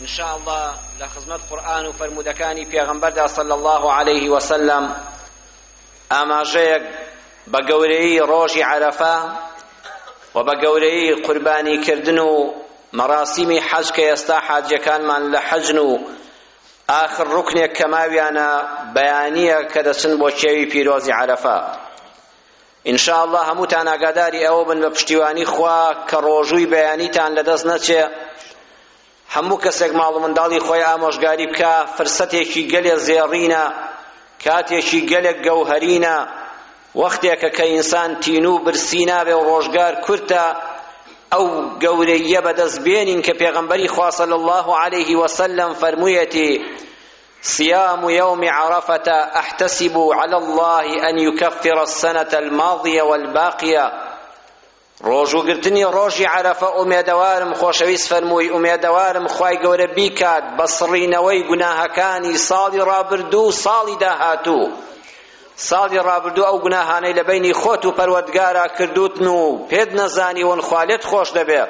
ان شاء اللە لە خزمەت قورئان و فەرموودەکانی پێغەمبەردا صلی اللە علیه وسلم ئاماژەیەک بە گەورەیی ڕۆژی عەرەفە و بە گەورەیی قوربانی کردن و مەراسیمی حەج کە ئێستا حاجەکانمان لە حەجن و ئاخر ڕوکنێک کە ماویانە بەیانییە کە دەچن بۆ کێوی پیرۆزی عەرەفە ان شاء اللە هەمووتان ئاگاداری ئەوە بن بە پشتیوانی خوا کە ڕۆژووی بەیانیتان لەدەست نەچێ هەموو کەسێک ماڵ و منداڵی خۆی ئامۆژگاری بکە فرسەتێکی گەلێ زێڕینە کاتێکی گەلێک گەوهەرینە وەختێکە کە ئینسان تین و برسی نابێ و ڕۆژگار کورتە ئەو گەورەییە بەدەست بێنین کە پێغەمبەری خوا صلی الله علیه وسلم فەرموویەتی صیام یوم عرفە احتسب علی اللە ان یکفر السنە الماضیە والباقیە ڕۆژووگرتنی ڕۆژی عەرەفە ئومێدەوارم خۆشەویست فەرمووی ئومێدەوارم خوای گەورە بیکات بە سڕینەوەی گوناهەکانی ساڵی ڕابردوو و ساڵی داهاتوو ساڵی ڕابردوو ئەو گوناهانەی لە بینی خۆت و پەروەردگارا کردوتن و پێت نەزانیون خوا لێت خۆش دەبێ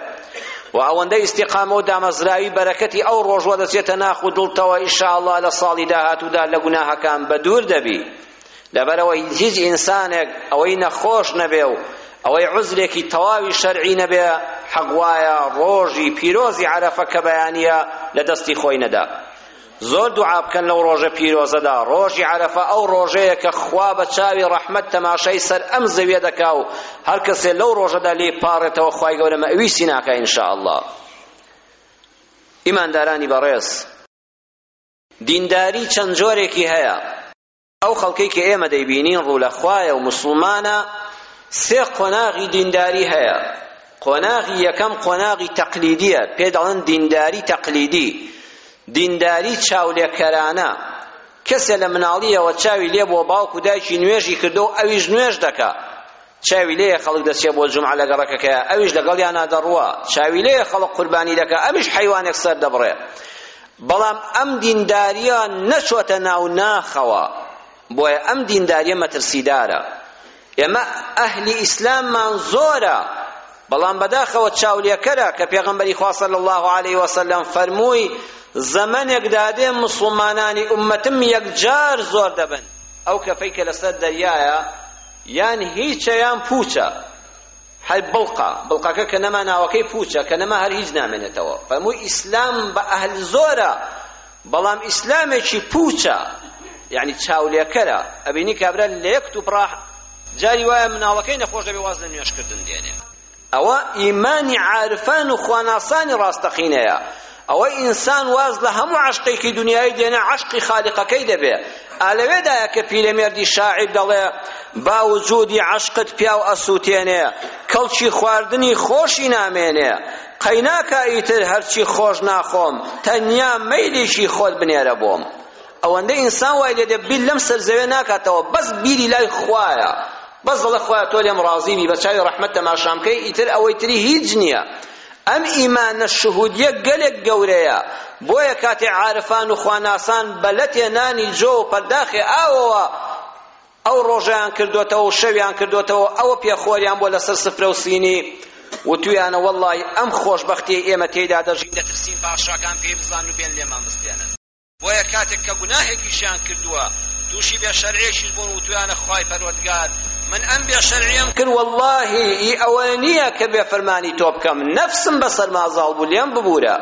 و ئەوەندە ئیستیقامە و دامەزراوی بەرەکەتی ئەو ڕۆژوە دەچێتە ناخ و دڵتەوە ئیشاڵڵا لە ساڵی داهاتوودا لە گوناهەکان بەدوور دەبی لەبەرەوە هیچ ئینسانێک ئەوەی نەخۆش نەبێ و ئەوەی عزرێکی تەواوی شەرعی نەبێ حەق وایە ڕۆژی پیرۆزی عەرەفە کە بەیانیە لە دەستی خۆی نەدا زۆر دوعا بکەن لەو ڕۆژە پیرۆزەدا، ڕۆژی عەرەفە ئەو ڕۆژەیە کە خوا بە چاوی ڕەحمەت تەماشای سەر ئەم زەویە دەکا و هەر کەسێ لەو ڕۆژەدا لێی پاڕێتەوە خوای گەورە مەئویسی ناکا ان شاء اللە ئیماندارانی بەڕێز دینداری چەند جۆرێکی هەیە ئەو خەڵکەی کە ئێمە دەیبینین ڕوو لە خوایە و موسڵمانە سێ قۆناغی دینداری هەیە قۆناغی یەکەم قۆناغی تەقلیدیە پێ دەڵێن دینداری تەقلیدی دینداری چاولێکەرانە کەسێ لە مناڵیەوە چاوی لێ بۆ باوک و دایکی نوێژی کردو ئەویش نوێژ دەکا چاوی لێیە خەڵک دەچێ بۆ جومعە لە گەڕەکەکەیا ئەویش لەگەڵیانا دەڕوا چاوی لێیە خەڵک قوربانی دەکا ئەمیش حەیوانێک سەر دەبڕێ بەڵام ئەم دینداریە نەچۆتە ناو ناخەوە بۆیە ئەم دینداریە مەترسیدارە ئێمە ئەهلی ئیسلاممان زۆرە بەڵام بەداخەوە چاولێکەرە کە پێغەمبەری خوا صلی الله علیه وسلم فەرمووی زەمەنێک دادێ مسلمانانی ئومەتم یەکجار زۆر دەبن ئەو کەفەی کە لەسەر دەریایە یان هیچە یان پووچە هەر بڵقە بڵقەکە کە نەما ناوەکەی پووچە کە نەما هەر هیچ نامێنێتەوە فەرمووی ئیسلام بە ئەهل زۆرە بەڵام ئیسلامێکی پووچە یعنی چاولێکەرە ئەبینی کابرا لە یەک توپڕا جاری وایە مناڵەکەی نەخۆش دەبێ واز لە نوێژکردن دێنێ ئەوە ئیمانی عارفان و خواناسانی ڕاستەقینەیە ئەوەی ئینسان واز لە هەموو عەشقێکی دونیایی دێنێ عەشقی خالیقەکەی دەبێ ئا لەوێدایە کە پیرەمێردی شاعیر دەڵێ با وجودی عەشقت پیاو ئەسووتێنێ کەڵکی خواردنی خۆشی نامێنێ قەیناکا ئیتر هەرچی خۆش ناخۆم تەنیا مەیلێکی خۆت بنێرە بۆم ئەوەندە ئینسان وای لێ دێ بیر لەم سەر زەوێ ناکاتەوە بەس بیری لای خوایە بەس دەڵێ خوایە تۆ لێم ڕازی بی بە چاوی ڕەحمەت تەماشام کەی ئیتر ئەوەی تری هیچ نییە ئەم ئیمانە شهودیە گەلێک گەورەیە بۆیە کاتێ عارفان و خواناسان بە لەتێ نانی جۆ و پەرداخێ ئاوەوە ئەو ڕۆژەیان کردوێتەوە و شەویان کردوێتەوە ئەوە پێخۆریان بۆ لەسەر سفرە و سینی وتویانە وەڵڵای ئەم خۆشبەختیەی ئێمە تێیدا دەژین دەترسین پاشاکان پێی بزان و بێن لێمان بستێنن بۆیە کاتێک کە گوناهێکیشیان کردووە تووشی بێ شەرعیەکیش بوون وتویانە خوای پەروەردگار من ئەم بێ شەرعیەم کرد وەڵڵاهی ئی ئەوە نیە کە بێ فەرمانی تۆ بکەم نەفسم بەسەرما زاڵ بوو لێم ببوورە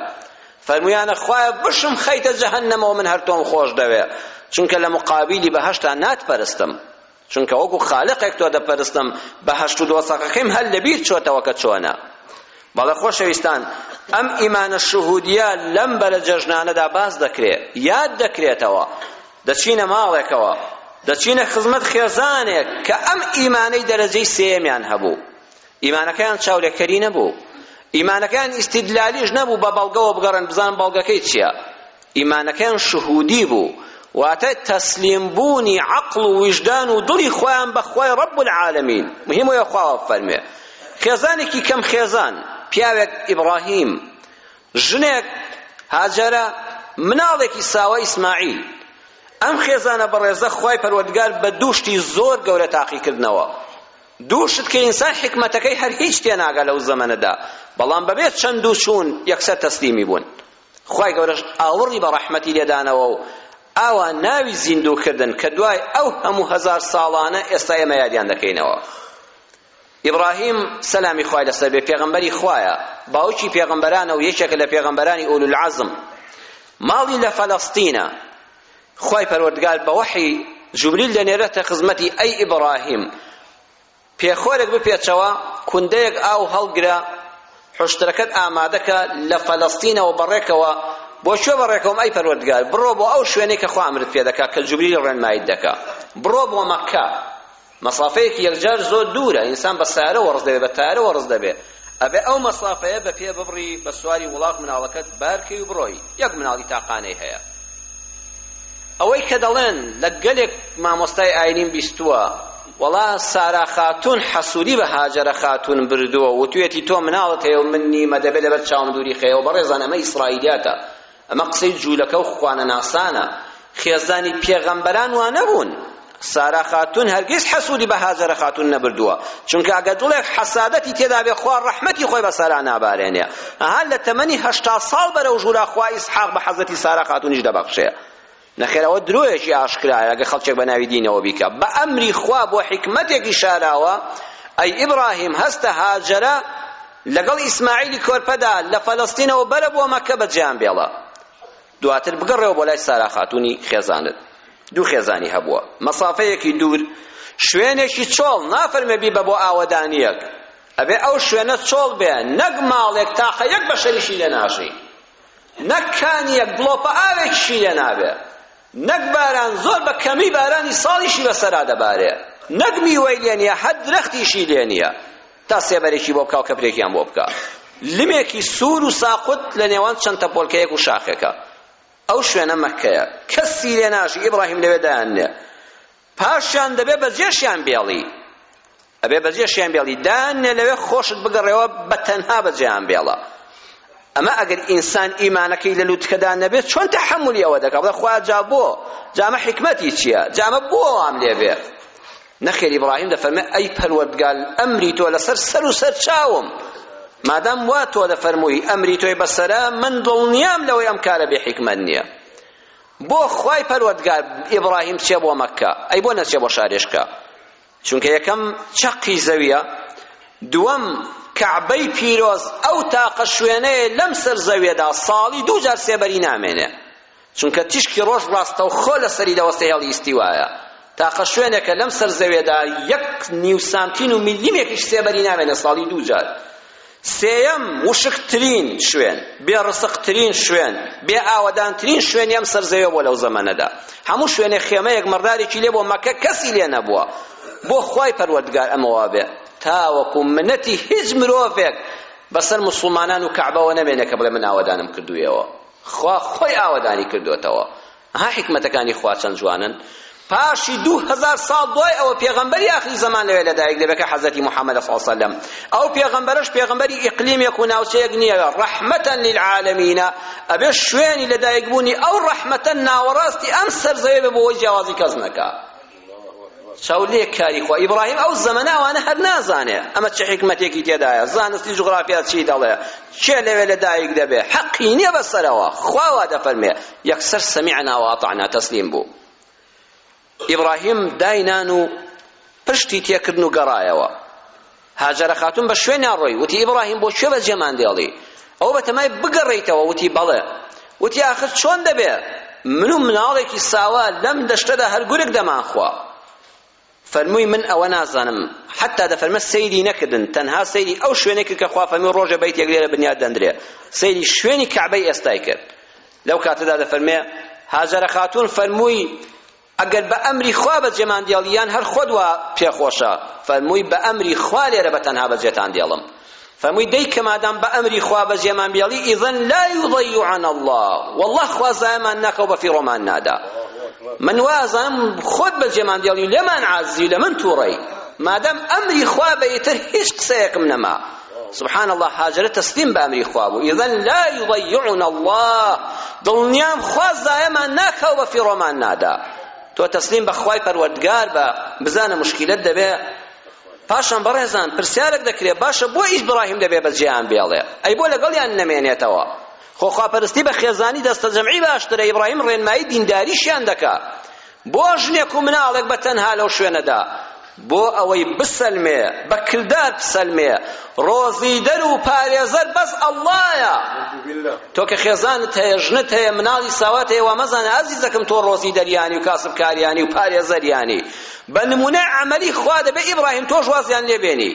فەرموویانە خوایە بشم خەیتە جەهەنەمەوە من هەر تۆم خۆش دەوێ چونکە لە مقابیلی بەهەشتا ناتپەرستم چونکە وەکو خالقێک تۆ دەپەرستم بەهەشت و دۆزەخەکەیم هەر لەبیر چۆتەوە کە چۆنە بەڵێ خۆشەویستان ئەم ئیمانە شهودیە لەم بەرە جەژنانەدا باس دەکرێ یاد دەکرێتەوە دەچینە ماڵێکەوە دەچینە خزمەت خێزانێک کە ئەم ئیمانەی دەرەجەی سێمیان هەبوو ئیمانەکەیان چاولێکەری نەبوو ئیمانەکەیان ئیستیدلالیش نەبوو بە بەڵگەوە بگەڕێن بزان بەڵگەکەی چییە ئیمانەکەیان شهودی بوو واتە تەسلیم بوونی عەقڵ و ویژدان و دڵی خۆیان بە خوای ڕەب العالمین مهم وە خواوە فەرمێ خێزانێکی کەم خێزان پیاوێک ئیبراهیم ژنێک هاجرە مناڵێکی ساوە ئیسماعیل ئەم خێزانە بەڕێزە خوای پەروەردگار بە دووشتی زۆر گەورە تاقیکردنەوە دوو شت کە ئینسان حیکمەتەکەی هەر هیچ تێناگا لەو زەمەنەدا، بەڵام بەبێ چەند و چوون یەکسەر تەسلیمی بوون. خوای گەورەش ئاوڕی بە ڕەحمەتی لێ دانەوە و ئاوا ناوی زیندوو کردن کە دوای ئەو هەموو هەزار ساڵانە ئێستا ئێمە یادیان دەکەینەوە. ئیبڕاهیم سەلامی خوای لەسەر بێ پێغەمبەری خوایە، باوکی پێغەمبەرانە و یەکێکە لە پێغەمبەرانی ئولولعەزم. ماڵی لە فەلەستینە. خوای پەروەردگار بە وەحی جوبریل دەنێرێتە خزمەتی ئەی ئیبراهیم پێخۆرێک بپێچەوە کوندەیەک ئاو هەڵگرە حشتەکەت ئامادەکە لە فەلەستینەوە بەڕێکەوە بۆ کوێ بەڕێکەوەم ئەی پەروەردگار بڕۆ بۆ ئەو شوێنەی کە خوا ئەمرت پێ دەکا کە جوبریل ڕێنمایت دەکا بڕۆ بۆ مەککە مەسافەیەکی یەکجار زۆر دوورە ئینسان بە سارە وەڕس دەبێ بە تارە وەڕس دەبێ ئەبێ ئەو مەسافەیە بە پێ ببڕی بە سواری وڵاخ مناڵەکەت بارکەی و بڕۆی یەک مناڵی تاقانەی هەیە ئەوەی کە دەڵێن لە گەلێک مامۆستای ئاینیم بیستووە وەڵا سارا خاتون حەسووری بە هاجرە خاتون بردووە وتوێتی تۆ مناڵت هەیە و من نیمە دەبێت لەبەر چاوم دووری خەیەوە بەڕێزان ئەمە ئیسرائیلیاتە ئەمە قسەی جوولەکە و خوانەناسانە، خێزانی پێغەمبەران وانەبوون، سارا خاتوون هەرگیز حەسوودی بە هاجەرە خاتوون نەبردووە، چونکە ئەگەر دڵێک حەسادەتی تێدا بێ خوا ڕەحمەتی خۆی بە سارا نابارێنێ، ئەها لە تەمەنی هەشتا ساڵ بەرەو ژوورا خوا ئیسحاق بە حەزرەتی سارا خاتوونیش دەبەخشێ. نەخێر ئەوە درۆیەکی ئاشکرایە گەر خەڵکێک بە ناوی دینەوە بیکا بە ئەمری خوا بۆ حیکمەتێکی شاراوە ئەی ئیبراهیم هەستە هاجەرە لەگەڵ ئیسماعیلی کۆرپەدا لە فەلەستینەوە بەرە بۆ مەکە بە جێیان بێڵە دواتر بگەڕێەوە بۆ لای سارا خاتوونی خێزانت دوو خێزانی هەبووە مەسافەیەکی دوور شوێنێکی چۆڵ نافەرمێ بیبە بۆ ئاوەدانیەک ئەبێ ئەو شوێنە چۆڵ بێ نەک ماڵێک تاقە یەک بەشەریشی لێ ناشی نەک کانیەک گڵۆپە ئاوێکیشی لێ نابێ، نەک باران زۆر بە کەمی بارانی ساڵیشی بەسەرا دەبارێ، نەک میوەی لێ نییە هەر درەختیشی لێ نییە تا سێبەرێکی بۆ بکا و کەپرێکیان بۆ بکا. لمێکی سوور و ساقوت لە نێوان چەند تەپۆلکەیەک و شاخێکە. ئەو شوێنە مەککەیە. کەسی لێ ناژی، ئیبراهیم لەوێ دایاننێ. پاشان دەبێ بە جێشیان بێڵی ئەبێ بە جێشیان بێڵی دانێ لەوێ خۆشت بگەڕێەوە بە تەنها بە جێیان بێڵە ئەمە ئەگەر ئینسان ئیمانەکەی لە لوتکەدا نەبێت چۆن تەحملی ئەوە دەکە بڵێ خوا جا بۆ جامە حکمەتی چییە جامە بۆ ئەوام لێ بێ نەخێر ئیبراهیم دەفەرمێ ئەی پەروەردگار ئەمری تۆ لەسەر سەر و سەر چاوم مادام وا تۆ دەفەرمووی ئەمری تۆی بەسەرە من دڵنیام لەوەی ئەم کارە بێ حکمەت نییە بۆ خوای پەروەردگار ئیبڕاهیم بچێ بۆ مەککە ئەی بۆ نەچێ بۆ شارێشکە چونکە یەکەم چەقی زەویە دووەم کەعبەی پیرۆز ئەو تاقە شوێنەیە لەم سەر زەویەدا ساڵی دوو جار سێبەری نامێنێ چونکە تیشکی ڕۆژ ڕاستەوخۆ لە سەری دەوەستێ هێڵی ئیستیوایە تاقە شوێنێکە لەم سەر زەویەدا یەک نیو سانتین و میلیمێکیش سێبەری نامێنێ ساڵی دوو جار سێیەم، وشکترین شوێن، بێ ڕسقترین شوێن، بێ ئاوەدانترین شوێنی ئەم سەر زەویە بووە لەو زەمەنەدا. هەموو شوێنێ خێمەیەک مەڕدارێکی لێ بووە، مەکە کەسی لێ نەبووە. بۆ خوای پەروەردگار ئەمە وا بێ، تاوەکو منەتی هیچ مرۆڤێک بەسەر موسڵمانان و کەعبەوە نەمێنێ کە بڵێ من ئاوەدانم کردوویەوە. خوا خۆی ئاوەدانی کردووەتەوە. ئەها حیکمەتەکانی خوا چەند جوانن، پاشی دوو هەزار ساڵ دوای ئەوە پێغەمبەری ئاخری زەمان لەوێ لەدایک دەبێت کە حەزرەتی محمدە صلی اللە علیە وسلم، ئەو پێغەمبەرەش پێغەمبەری ئیقلیمێک و ناوچەیەک نییە، رەحمەتا للعالمینە، ئەبێ شوێنی لەدایکبوونی ئەو رەحمەتە ناوەڕاستی ئەم سەر زەویە بێ بۆ ئەوەی جیاوازی کەس نەکا. چاو لێ کاری خوا ئیبراهیم ئەو زەمەنە ئەوانە هەر نازانێ ئەمە چه حکمەتێکی تێدایە زانستی جوغرافیا چی دەڵێ کێ لەوێ لە دایک دەبێ حەقی نییە بەسەرەوە خوا وا دەفەرمێ یەکسەر سەمیعنا واتعنا تەسلیم بوو ئیبراهیم داینان و پشتی تێکردن و گەڕایەوە هاجەرە خاتوون بە شوێنیان ڕۆی وتی ئیبڕاهیم بۆ کوێ بەجێمان دێڵی ئەوە بەتەمای بگەڕێیتەوە وتی بەڵێ وتی ئاخر چۆن دەبێ من و مناڵێکی ساوا لەم دەشتەدا هەر گورگ دەمانخوا فەرمووی من ئەوە نازانم حتا دەفەرمە سەیری نەکردن تەنها سەیری ئەو شوێنێ کرد کە خوا فەرمی ڕۆژە بیت یەک لێرە بنیاد دەندرێ سەیری شوێنی کەعبەی ئێستای کرد لەو کاتەدا دەفەرمێ هاجرە خاتون فەرمووی ئەگەر بە ئەمری خوا بەجێمان دێڵی یان هەر خۆت وا پێ خۆشە فەرمووی بە ئەمری خوا لێرە بە تەنها بەجێتان دێڵم فەرمووی دەی کە مادام بە ئەمری خوا بەجێمان بێڵی ئیزن لا یضیعنا الله والله خوا زایمان ناکە و بەفیڕۆمان نادا من وازم خۆت بەجێمان دێڵی لێمان عازی لە من تووڕەی مادام ئەمری خوا بەیتر هیچ قسەیەکم نەما سبحان اللە هاجرە تەسلیم بە ئەمری خوا بوو ئیذەن لا یضیعنا اللە دڵنیام خوا زایەمان ناکا و بە فیڕۆمان نادا تۆ تەسلیم بە خوای پەروەردگار بە بزانە مشکیلت دەبێ پاشان بەڕێزان پرسیارێک دەکرێ باشە بۆ ئیبراهیم دەبێ بەجێیان بێڵێ ئەی بۆ لەگەڵیان نەمێنێتەوە خۆخواپەرستی بە خێزانی دەستەجەمعی باشترە ئیبراهیم ڕێنمایی دینداریشیان دەکا بۆ ژنێک و مناڵێک بە تەنها لەو شوێنەدا بۆ ئەوەی بسەلمێ بە کلدار بسەلمێ ڕۆزیدەر و پارێزەر بەس ئەڵڵایە تۆ کە خێزانت هەیە ژنت هەیە مناڵی ساوات هەیە وا مەزانە ئازیزەکەم تۆ ڕۆزیدەریانی و کاسبکاریانی و پارێزەریانی بە نمونە عەمەلی خوا دەبێ ئیبراهیم تۆش وازیان لێبێنی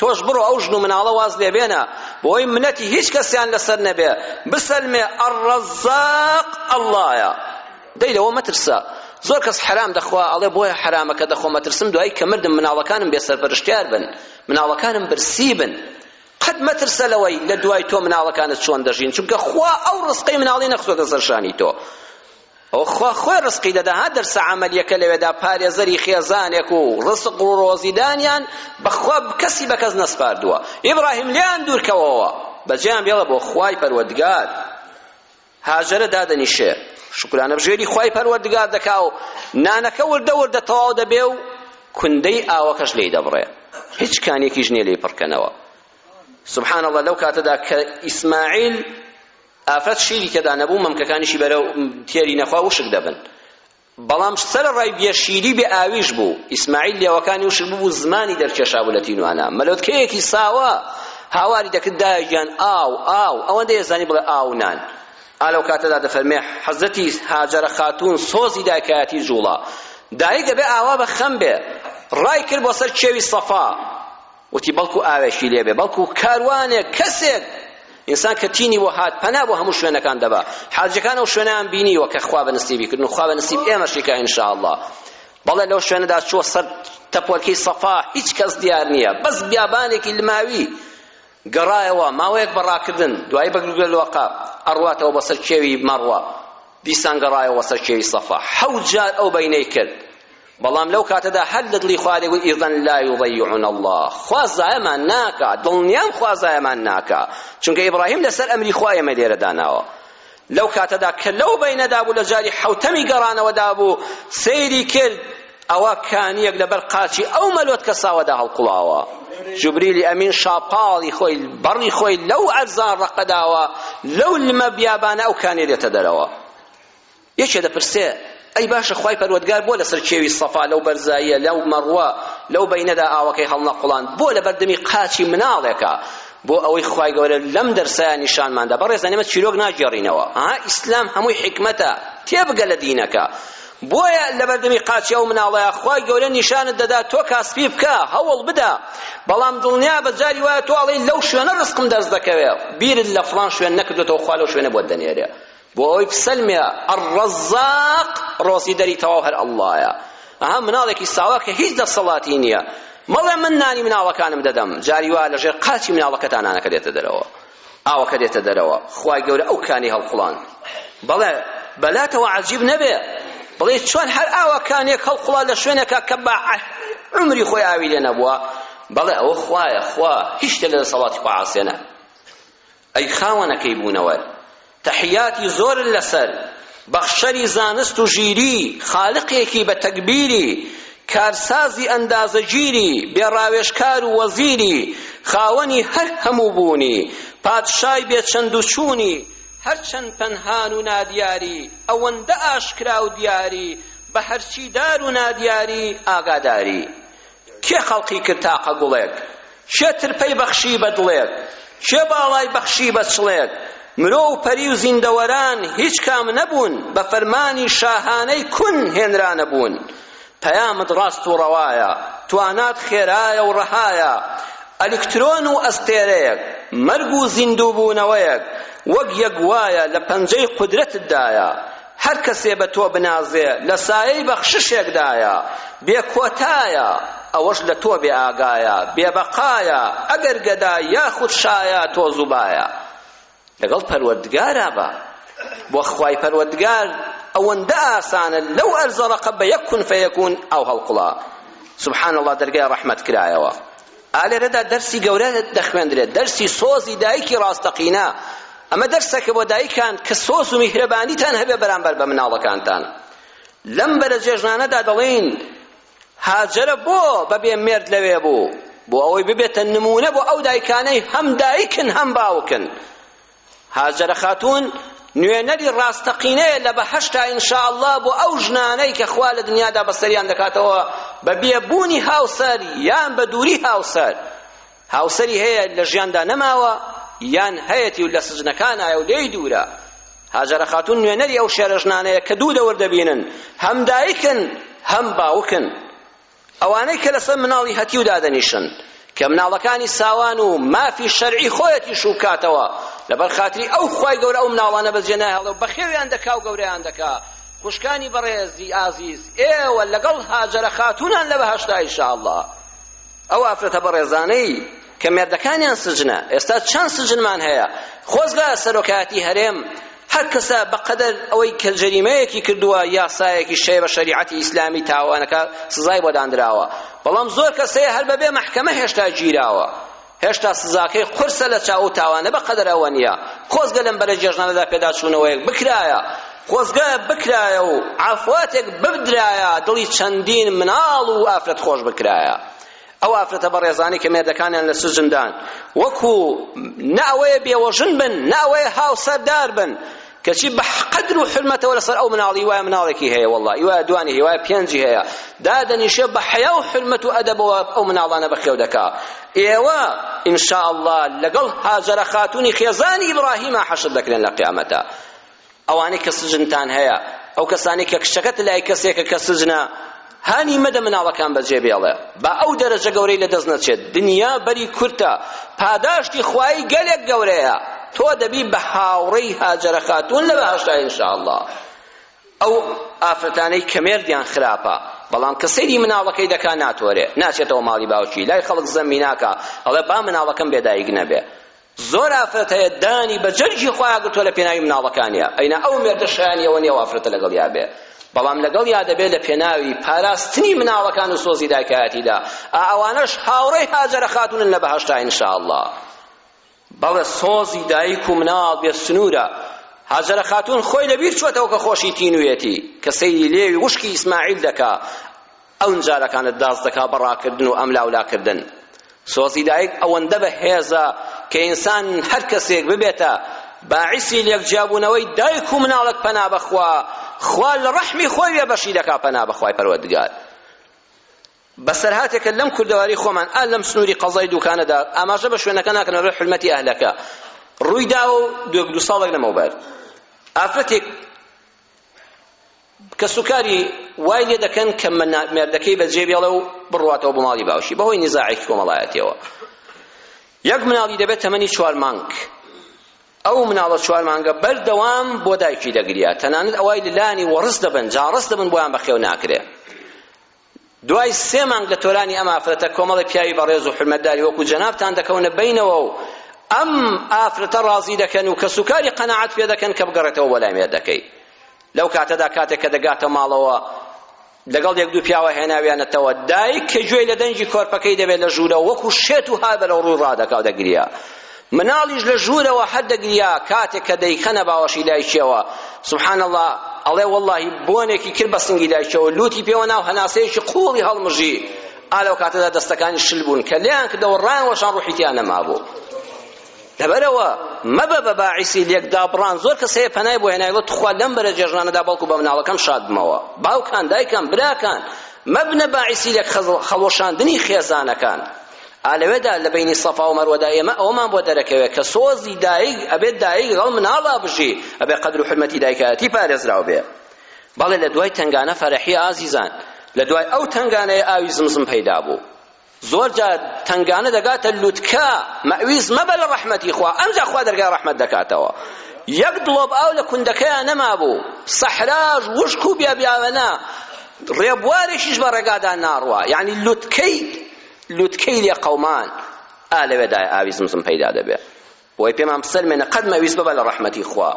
تۆش بڕۆ ئەو ژن و مناڵە واز لێبێنە بۆی منەتی هیچ کەسیان لەسەر نەبێ بسەلمێ ئەڕەزاق ئەڵڵایە دەی لەوە مەترسە زۆر کەس حەرام دەخوا ئەڵێ بۆیە حەرامە کە دەخۆم مەترسم دوایی کە مردم مناڵەکانم بێ سەرپەرشتیار بن مناڵەکانم برسی بن قەت مەترسە لەوەی لە دوای تۆ مناڵەکانت چۆن دەژین چونکە خوا ئەو ڕزقەی مناڵی نەخستۆتە سەر شانی تۆ ئەو خوا خۆی ڕزقی دەدا ها دەرسە عەمەلیەکە لەوێدا پارێزەری خێزانێک و ڕزق و ڕۆزیدانیان بەخوا کەسی بە کەس نەسپاردووە ئیبراهیم لێیان دوورکەوەوە بەجێیان بێڵە بۆ خوای پەروەردگار هاجرە دادەنیشێ شوکرانەبژێری خوای پەروەردگار دەکا و نانەکە وردە وردە تەواو دەبێ و کوندەی ئاوەکەش لێی دەبڕێ هیچ کانێکیش نییە لێی پڕکەنەوە سبحان الله لەو کاتەدا کە ئیسماعیل ئافرەت شیری کەدا نەبوو مەمکەکانیشی بەرەو تێری نەخوا وشک دەبن بەڵام سەرەڕای بێ شیری بێ ئاویش بوو، ئیسماعیل لێوەکانی وشک ببوو، زمانی دەرکێشابوو لە تین و ئانا. مەلۆتکەیەکی ساوا هاواری دەکرد، دایە گیان ئاو، ئاو! ئەوەندەی ئەزانی بڵێ ئاو و نان. ئا لەو کاتەدا دەفەرمێ، حەزرەتی هاجەرە خاتوون سۆزی دایکایەتی جووڵا. دایک ئەبێ ئاوا بە خەم بێ. ڕای کرد بۆ سەر کێوی سەفا. وتی بەڵکو ئاوێکی لێ بێ بەڵکو کاروانێک کەسێک ئینسان کە تینی بۆ هات پەنا بۆ هەموو شوێنەکان دەبا حاجەکان ئەو شوێنەیان بینیوە کە خوا بە نسیبی کردن و خوا بە نسیب ئێمەشی کە ئینشاءاللە بەڵێ لەو شوێنەدا چووە سەر تەپۆلکەی سەفا هیچ کەس دیار نییە بەس بیابانێکی لماوی گەڕایەوە ماوەیەک بەڕاکردن دوایی بەگرگە لۆقا ئەڕواتەوە بەسەر کێوی مەڕوە دیسان گەڕایەوە سەر کێوی سەفا حەوت جار ئەو بەینەی کرد بەڵام لەو کاتەدا هەر لە دڵی خوا دەگوت اذا لا یضیعنا اللە خوا زایەمان ناکا دڵنیام خوا زایەمان ناکا چونکە ئیبراهیم لەسەر ئەمری خوا ئێمەی لێرە داناوە لەو کاتەدا کە لەو بەینەدا بوو لە جاری حەوتەمی گەڕانەوەدا بوو سەیری کرد ئەوە کانیەک لەبەر قاچی ئەو مەلۆت کە ساوەدا هەڵقوڵاوە جبریلی ئەمین شاپاڵی خۆی بەڕی خۆی لەو ئەرزان ڕەقەداوە لەو لمە بیابانە ئەو کانێ دێتە دەرەوە یەکێ دەپرسێ، ئەی باشە خوای پەروەردگار بۆ لەسەر کێوی سەفا لەو بەرزاییە لەو مەڕوە لەو بەینەدا ئاوەکەی هەڵنەقوڵاند بۆ لەبەر دەمی قاچی مناڵێکا بۆ ئەوەی خوای گەورە لەم دەرسایە نیشانمان دا بەڕێزان ئێمە چیرۆک ناگێڕینەوە ها ئیسلام هەمووی حیکمەتە تێبگە لە دینەکە بۆیە لەبەر دەمی قاچی ئەو مناڵەیە خوای گەورە نیشانت دەدا تۆ کاسپی بکە هەوڵ بدە بەڵام دڵنیا بە جاری وایە تۆ ئەڵێی لەو شوێنە ڕزقم دەست دەکەوێ بیرت لە فڵان شوێن نەکردوێتەوە خوا لەو شوێنە بۆت دەنێرێ بۆ ئەوەی بسەلمێ الرزاق ڕۆزیدەری تەواو هەر ئەڵڵایە ئەها مناڵێکی ساوا کە هیچ دەسەڵاتی نییە مەڵێ من نانی مناڵەکانم دەدەم جاری وا لەژێر قاچی مناڵەکەتان نانەکە دێتە دەرەوە ئاوەکە دێتە دەرەوە خوای گەورە ئەو کانی هەڵقوڵان بەڵێ بەلاتەوە عەجیب نەبێ بڵێ چۆن هەر ئاوا کانێک هەڵقوڵا لە شوێنێکە کە بە عمری خۆی ئاوی لێ نەبووە بەڵێ ئەوە خوایە خوا هیچ شتێ لە دەسەڵاتی خوا عاسێنە ئەی خاوەنەکەی بوونەوەر تەحیاتی زۆرن لەسەر بەخشەری زانست و ژیری خالقێکی بە تەگبیری کارسازی ئەندازەگیری بێ ڕاوێژکار و وەزیری خاوەنی هەر هەموو بوونی پادشای بێ چەند و چوونی هەرچەند پەنهان و نادیاری ئەوەندە ئاشکرا و دیاری بە هەرچی دار و نادیاری ئاگاداری کێ خەڵقی کرد تاقە گوڵێک؟ کێ ترپەی بەخشی بە دڵێک؟ کێ باڵای بەخشی بە چڵێک؟ مرۆ و پەری و زیندەوەران هیچ کام نەبوون، بە فەرمانی شاهانەی کون هێنرانە بوون. پەیامت ڕاست و ڕەوایە، توانات خێرایە و ڕەهایە. ئەلکترۆن و ئەستێرەیەک، مەرگ و زیندووبوونەوەیەک، وەک یەک وایە لە پەنجەی قودرەتتدایە. هەر کەسێ بە تۆ بنازێ لە سایەی بەخششێکدایە بێ کۆتایە، ئەوەش لە تۆ بێ ئاگایە، بێ بەقایە، ئەگەر گەدا یاخود شایە تۆ زوبایە. لەگەڵ پەروەردگارا بە، بۆ خوای پەروەردگار ئەوەندە ئاسانە لەو ئەرزەڕەقە بە یەک کون فەیەکون ئاو هەڵقوڵا، سبحان اللە دەرگای ڕەحمەت کرایەوە. ئا لێرەدا دەرسی گەورە دەخوێندرێت دەرسی سۆزی دایکی ڕاستەقینە ئەمە دەرسەکە بۆ دایکان کە سۆز و میهرەبانیتان هەبێ بەرامبەر بە مناڵەکانتان لەم بەرە جێژنانەدا دەڵێن هاجرە بۆ بەبێ مێرد لەوێ بوو بۆ ئەوەی ببێتە نمونە بۆ ئەو دایکانەی هەم دایکن هەم باوکن هاجەرە خاتوون نوێنەری ڕاستەقینەیە لە بەهەشتا ئینشاءاللە بۆ ئەو ژنانەی کە خوا لە دنیادا بەسەریان دەکاتەوە بە بێبوونی هاوسەر یان بە دووری هاوسەر هاوسەری هەیە لە ژیاندا نەماوە یان هەیەتی و لە سجنەکانایە و لێی دوورە هاجەرە خاتون نوێنەری ئەو شێرە ژنانەیە کە دوو دەور دەبینن هەم دایکن هەم باوکن ئەوانەی کە لەسەر مناڵی هەتیو دادەنیشن کە مناڵەکانی ساوان و مافی شەرعی خۆیەتی شوو بکاتەوە لەبەر خاتری ئەو خوای گەورە ئەو مناڵانە بەجێ ناهێڵێ و بەخێویان دەکا و گەورەیان دەکا خوشکانی بەڕێزی ئازیز ئێوە لەگەڵ هاجرە خاتونان لە بەهەشتا ئیشاءاللە ئەو ئافرەتە بەڕێزانەی کە مێردەکانیان سجنە ئێستا چەند سجنمان هەیە خۆزگا سەرۆکایەتی هەرێم هەر کەسە بەقەدەر ئەوەی کە جەریمەیەکی کردووە یاسایەکی شەیە بە شەریعەتی ئیسلامی تاوانەکە سزای بۆ داندراوە بەڵام زۆر کەسەیە هەر بەبێ مەحکەمە هێشتا گیراوە هێشتا سزاکەی قورسە لە چاو و تاوانە بە قەدەر ئەوە نییە خۆزگە لەم بەرە جێژنانەدا پێداچوونەوەیەک بکرایە خۆزگە بکرایە و عافواتێک ببدرایە دڵی چەندین مناڵ و ئافرەت خۆش بکرایە ئەو ئافرەتە بەڕێزانەی کە مێردەکانیان لە سجندان وەکو نە ئەوەیە بێوەژن بن نە ئەوەیە هاوسەردار بن کەچی بە قەدر و حرمەتەوە لەسەر ئەو مناڵی وایە مناڵێکی هەیە والله وایە دوانی هەیە وایە پێنجی هەیە دادەنیشێ بە حیا و حرمەت و ئەدەبەوە ئەو مناڵانە بەخێو دەکا ئێوە ئینشاءاللە لەگەڵ هاجرە خاتونی خێزانی ئیبراهیمە حەشر دەکرێن لە قیامەتە ئەوانەی کە سجنتان هەیە ئەو کەسانەی کە کچەکەت لای کەسێکە کە سجنە هانی مەدە مناڵەکان بەجێ بێڵێ با ئەو دەرەجە گەورەی لەدەست نەچێت دنیا بەری کورتە پاداشتی خوایی گەلێک گەورەیە تۆ دەبی بە هاوڕێی هاجرە خاتون لە بەهەشتا انشاءاللە ئەو ئافرەتانەی کە مێردیان خراپە بەڵام کە سەیری مناڵەکەی دەکا ناتۆرێ ناچێتەوە ماڵی باوکی لای خەڵک زەممی ناکا ئەڵێ با مناڵەکەم بێدایک نەبێ زۆر ئافرەت هەیە دانی بە جەرگی خۆیان گرتووە لە پێناوی مناڵەکانیا ئەینا ئەو مێردە شایانی ئەوە نیە ئەو ئافرەتە لەگەڵیا بێ بەڵام لەگەڵیا دەبێ لە پێناوی پاراستنی مناڵەکان و سۆزی دایکایەتیدا ئا ئەوانەش هاوڕێی هاجەرە خاتوونن لە بەهەشتا ئینشاءاللە بەڵێ سۆزی دایک و مناڵ بێ سنوورە هاجرە خاتون خۆی لەبیر چوەتەوە کە خۆشی تینویەتی کە سەیری لێوی وشکی ئیسماعیل دەکا ئەو نجارەکانت داس دەکا بە ڕاکردن و ئەملاولا کردن سۆزی دایک ئەوەندە بە هێزە کە ئینسان هەر کەسێک ببێتە باعیسی لێک جیابوونەوەی دایک و مناڵک پەنا بەخوا خوا لە ڕەحمی خۆی وێ بەشی دەکا پەنا بەخوای پەروەردگار بەسەرهاتێکە لەم کوردەواری خۆمان ئا لەم سنووری قەزای دووکانەدا ئاماژە بە شوێنەکە ناکەن لەبەر حرمەتی ئەهلەکە ڕووی داوە و دوێک دوو ساڵێک لەمەوبەر ئافرەتێک کەسوکاری وای لێ دەکەن کە مێردەکەی بەجێ بێڵێ و بڕواتەوە بۆ ماڵی باوکی بەهۆی نیزاعێکی کۆمەڵایەتیەوە یەک مناڵی دەبێت تەمەنی چوار مانگ ئەو مناڵە چوار مانگە بەردەوام بۆ دایکی دەگریا تەنانەت ئەوای لانی وەڕست دەبن جاڕست دەبن بۆیان بەخێو ناکرێ دوای سێ مانگ لە تۆرانی ئەم ئافرەتە کۆمەڵێ پیاوی بەڕێز و حورمەتداری وەکو جەنابتان دەکەونە بەینەوە و ئەم ئافرەتە ڕازی دەکەن و کەسوکاری قەناعەت پێ دەکەن کە بگەڕێتەوە بۆ لای مێردەکەی لەو کاتەدا کاتێک کە دەگاتە ماڵەوە لەگەڵ یەک دوو پیاوە هێناویانەتەوە دایک کە گوێی لە دەنگی کۆرپەکەی دەبێت لە ژوورە وەکو شێت و هابە لەو ڕووی ڕادەکا و دەگریا مناڵیش لە ژوورەوە هەر دەگریا کاتێک کە دەیخەنە باوەشی دایکیەوە سبحان اللە ئەڵێ وەڵاهی بۆنێکی کرد بە سنگی دایکیەوە لوتی پێوە ناو هەناسەیەکی قوڵی هەڵمژی ئا لەو کاتەدا دەستەکانی شل بوون کە لێیان کردەوە ڕایان وەشان ڕوحی تیان نەمابوو لەبەرەوە مەبە بە باعیسی لێک دابڕان زۆر کەس هەیە پەنای بۆ هێنای وڵت خوا لەم بەرە جێژنانەدا بەڵکو بە مناڵەکەم شاد بمەوە باوکان دایکان براکان مەبنە باعیسی لێک خەڵوەشاندنی خێزانەکان ئا لەوێدا لە بەینی سەفا و مەروەدا ئێمە ئەوەمان بۆ دەرەکەوێ کە سۆزی دایک ئەبێت دایک لەگەڵ مناڵا بژی ئەبێ قەدر و حورمەتی دایکایەتی پارێزراو بێ بەڵێ لە دوای تەنگانە فەرحی ئازیزان لە دوای ئەو تەنگانەیە ئاوی زمزم پەیدا بوو زۆر جا تەنگانە دەگاتە لوتکە مەویز مەبە لە ڕەحمەتی خوا ئەمجا خوا دەرگای ڕەحمەت دەکاتەوە یەک دڵۆب ئاو لە کوندەکەیان نەمابوو سەحراش وشک و بیابیاوەنە ڕێبوارێکیش بە ڕێگادا ناڕوا یعنی لوتکەی لوتکەی لێ قەومان ئا لەوێدایە ئاوی زمزم پەیدا دەبێ بۆی پێمان بسەلمێنە قەت مەویست ببە لە ڕەحمەتی خوا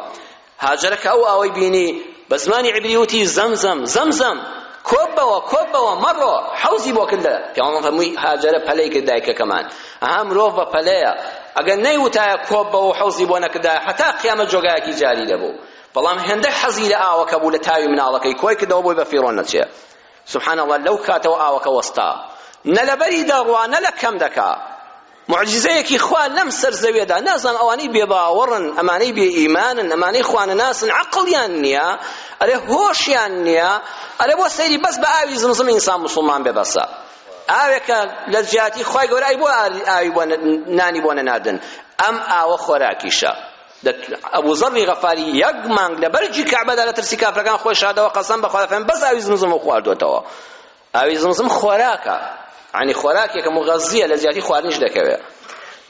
هاجرە کە ئەو ئاوەی بینی بە زمانی عبری وتی زەمزەم زەمزەم کۆپ بەوە کۆپ بەوە مەڕۆ حەوزی بۆ کردە پیاوان فەرمووی هاجرە پەلەی کرد دایکەکەمان ئەها مرۆڤ بە پەلەیە ئەگەر نەیوتایە کۆپ بەوە حەوزی بۆ نەکردایە هەتا قیامەت جۆگایەکی جاری دەبوو بەڵام هێندە حەزی لە ئاوەکە بوو لە تاوی مناڵەکەی کۆی کردەوە بۆی بە فیڕۆ نەچێ سبحان اللە لەو کاتەوە ئاوەکە وەستا نە لەبەری دەڕوا نە لە کەم دەکا معجزەیەکی خوا لەم سەر زەوێدا نازان ئەوانەی بێباوەڕن ئەمانەی بێ ئیمانن ئەمانەی خوانەناسن عەقڵیان نییە ئەرێ هۆشیان نییە ئەرێ بۆ سەیری بەس بە ئاوی زمزم ئینسان موسڵمان بێ بەسە ئاوێکە لە جیاتی خوای گەورە ئەی بۆ ئاوی بۆ نانی بۆ نەناردن ئەم ئاوە خۆراکیشە ئەبو زەڕی غەفاری یەک مانگ لە بەرگی کەعبەدا لە ترسی کافرەکان خۆی شاردەوە قەسەم بە خودا فەرمووی بەس ئاوی زمزمم خواردووەتەوە ئاوی زمزم خۆراکە یعنی خۆراکێکە مغەزیە لە زیاتی خواردنیش دەکەوێت